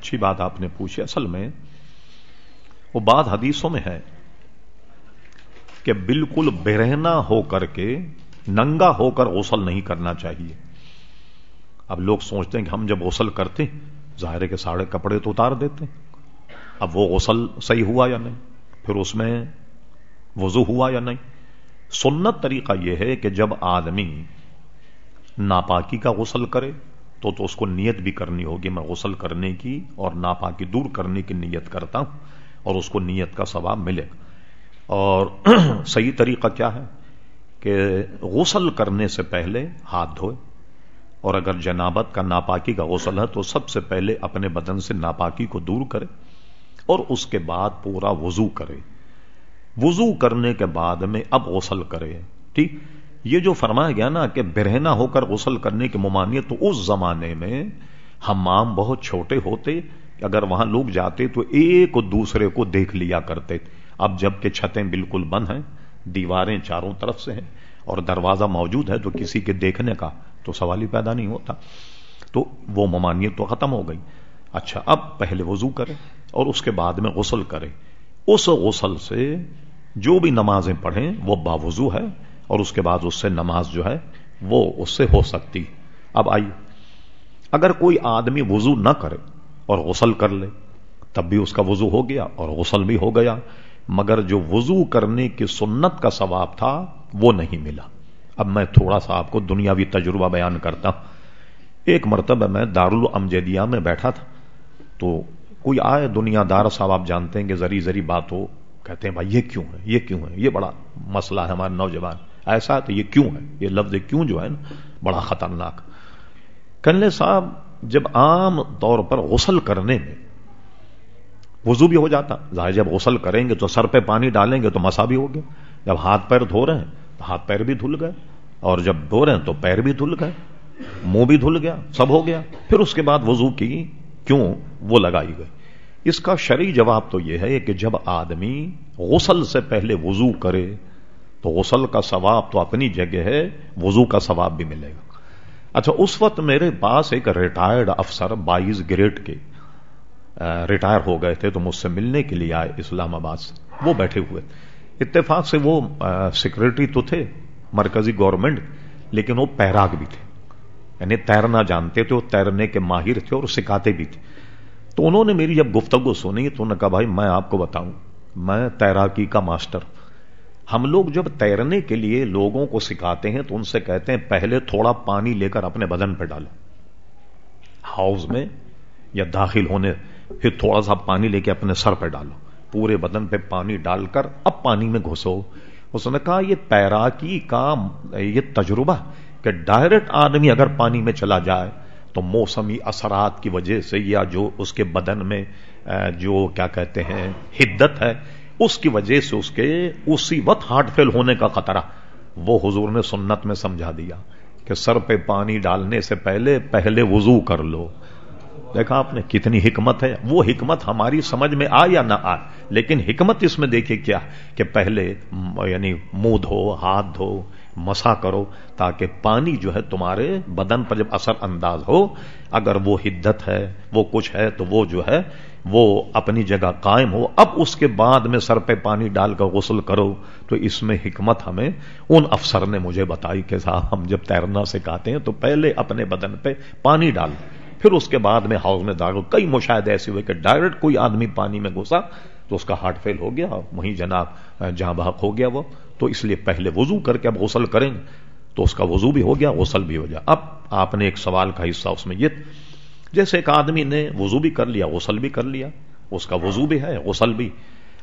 اچھی بات آپ نے پوچھی، اصل میں وہ بات حدیثوں میں ہے کہ بالکل برہنا ہو کر کے، ننگا ہو کر غسل نہیں کرنا چاہیے۔ اب لوگ سوچتے ہیں کہ ہم جب غسل کرتے ظاہر کے ساڑھے کپڑے تو اتار دیتے اب وہ غسل صحیح ہوا یا نہیں؟ پھر اس میں وضو ہوا یا نہیں؟ سنت طریقہ یہ ہے کہ جب آدمی ناپاکی کا غسل کرے تو تو اس کو نیت بھی کرنی ہوگی میں غسل کرنے کی اور ناپاکی دور کرنے کی نیت کرتا ہوں اور اس کو نیت کا ثواب ملے اور صحیح طریقہ کیا ہے کہ غسل کرنے سے پہلے ہاتھ دھوئے اور اگر جنابت کا ناپاکی کا غسل ہے تو سب سے پہلے اپنے بدن سے ناپاکی کو دور کرے اور اس کے بعد پورا وضو کرے۔ وضو کرنے کے بعد میں اب غسل کرے، ٹھیک؟ یہ جو فرمایا گیا نا کہ برہنا ہو کر غسل کرنے کی ممانعت تو اس زمانے میں ہمام بہت چھوٹے ہوتے، اگر وہاں لوگ جاتے تو ایک دوسرے کو دیکھ لیا کرتے۔ اب جبکہ چھتیں بالکل بند ہیں، دیواریں چاروں طرف سے ہیں اور دروازہ موجود ہے تو کسی کے دیکھنے کا تو سوال ہی پیدا نہیں ہوتا۔ تو وہ ممانعت تو ختم ہو گئی۔ اچھا اب پہلے وضو کرے اور اس کے بعد میں غسل کرے اس غسل سے جو بھی نمازیں پڑھیں وہ باوضو ہے۔ اور اس کے بعد اس سے نماز جو ہے وہ اس سے ہو سکتی۔ اب آئیے۔ اگر کوئی آدمی وضو نہ کرے اور غسل کر لے، تب بھی اس کا وضو ہو گیا اور غسل بھی ہو گیا، مگر جو وضو کرنے کی سنت کا ثواب تھا، وہ نہیں ملا۔ اب میں تھوڑا سا آپ کو دنیاوی تجربہ بیان کرتا ہوں۔ ایک مرتبہ میں دارالامجدیہ میں بیٹھا تھا۔ تو کوئی آئے دنیا دار صاحب، آپ جانتے ہیں کہ زری زری بات ہو، کہتے ہیں، بھائی، یہ کیوں ہے؟ یہ کیوں ہے؟ یہ بڑا مسئلہ ہے ہمارے نوجوان۔ ایسا تو یہ کیوں ہے؟ یہ لفظ کیوں جو ہے نا بڑا خطرناک کنلے صاحب، جب عام طور پر غسل کرنے میں وضو بھی ہو جاتا، ظاہر جب غسل کریں گے تو سر پہ پانی ڈالیں گے تو مسا بھی ہو گیا۔ جب ہاتھ پیر دھو رہے ہیں تو ہاتھ پیر بھی دھل گئے، اور جب دھو رہے ہیں تو پیر بھی دھل گئے، منہ بھی دھل گیا، سب ہو گیا۔ پھر اس کے بعد وضو کی کیوں وہ لگائی گئی؟ اس کا شرعی جواب تو یہ ہے کہ جب آدمی غسل سے پہلے وضو کرے تو غسل کا ثواب تو اپنی جگہ ہے، وضو کا ثواب بھی ملے گا۔ اچھا اس وقت میرے پاس ایک ریٹائرڈ افسر بائیس گریڈ کے ریٹائر ہو گئے تھے تو مجھ سے ملنے کے لیے آئے اسلام آباد سے۔ وہ بیٹھے ہوئے۔ اتفاق سے وہ سیکرٹری تو تھے، مرکزی گورنمنٹ لیکن وہ پیراگ بھی تھے۔ یعنی تیرنا جانتے تھے، وہ تیرنے کے ماہر تھے اور سکھاتے بھی تھے۔ تو انہوں نے میری جب گفتگو سنی تو انہوں نے کہا، بھائی، میں آپ کو بتاؤں، میں تیراکی کا ماسٹر ہم لوگ جب تیرنے کے لیے لوگوں کو سکھاتے ہیں تو ان سے کہتے ہیں پہلے تھوڑا پانی لے کر اپنے بدن پہ ڈالو۔ ہاؤس میں یا داخل ہونے، پھر تھوڑا سا پانی لے کے اپنے سر پہ ڈالو۔ پورے بدن پہ پانی ڈال کر اب پانی میں گھسو۔ اس نے کہا، یہ تیراکی کا یہ تجربہ کہ ڈائریکٹ آدمی اگر پانی میں چلا جائے تو موسمی اثرات کی وجہ سے یا جو اس کے بدن میں جو کیا کہتے ہیں، حدت ہے اس کی وجہ سے اس کے اسی وقت ہارٹ فیل ہونے کا خطرہ۔ وہ حضور نے سنت میں سمجھا دیا کہ سر پہ پانی ڈالنے سے پہلے پہلے وضو کر لو۔ دیکھا آپ نے کتنی حکمت ہے، وہ حکمت ہماری سمجھ میں آ یا نہ آئے لیکن حکمت اس میں دیکھے کیا کہ پہلے یعنی منہ دھو، ہاتھ دھو، مسا کرو تاکہ پانی جو ہے تمہارے بدن پر جب اثر انداز ہو، اگر وہ حدت ہے، وہ کچھ ہے تو وہ جو ہے، وہ اپنی جگہ قائم ہو۔ اب اس کے بعد میں سر پہ پانی ڈال کر غسل کرو، تو اس میں حکمت ہمیں ان افسر نے مجھے بتائی کہ صاحب، ہم جب تیرنا سکھاتے ہیں تو پہلے اپنے بدن پہ پانی ڈال۔ پھر اس کے بعد میں ہاؤس میں داخل کئی مشاہدے ایسے ہوئے کہ ڈائریکٹ کوئی آدمی پانی میں گھسا تو اس کا ہارٹ فیل ہو گیا وہیں جناب جہاں بحق ہو گیا وہ۔ تو اس لیے پہلے وضو کر کے اب غسل کریں تو اس کا وضو بھی ہو گیا، غسل بھی ہو گیا اب آپ نے ایک سوال کا حصہ اس میں یہ جیسے ایک آدمی نے وضو بھی کر لیا، غسل بھی کر لیا، اس کا وضو بھی ہے، غسل بھی۔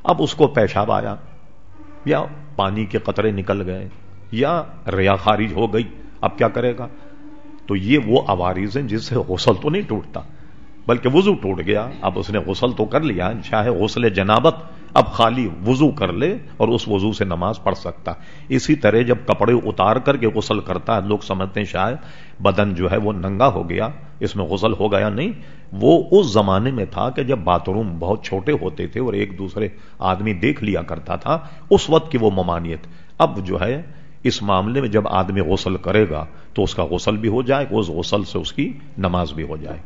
اب اس کو پیشاب آیا یا پانی کے قطرے نکل گئے یا ریا خارج ہو گئی، اب کیا کرے گا؟ تو یہ وہ عوارض ہیں جس سے غسل تو نہیں ٹوٹتا، بلکہ وضو ٹوٹ گیا، اب اس نے غسل تو کر لیا چاہے غسل جنابت، اب خالی وضو کر لے اور اس وضو سے نماز پڑھ سکتا۔ اسی طرح جب کپڑے اتار کر کے غسل کرتا ہے لوگ سمجھتے ہیں شاید بدن جو ہے وہ ننگا ہو گیا، اس میں غسل ہو گیا، نہیں، وہ اس زمانے میں تھا کہ جب باتھ روم بہت چھوٹے ہوتے تھے اور ایک دوسرے آدمی دیکھ لیا کرتا تھا، اس وقت کی وہ ممانعت اب جو ہے اس معاملے میں جب آدمی غسل کرے گا تو اس کا غسل بھی ہو جائے، اس غسل سے اس کی نماز بھی ہو جائے۔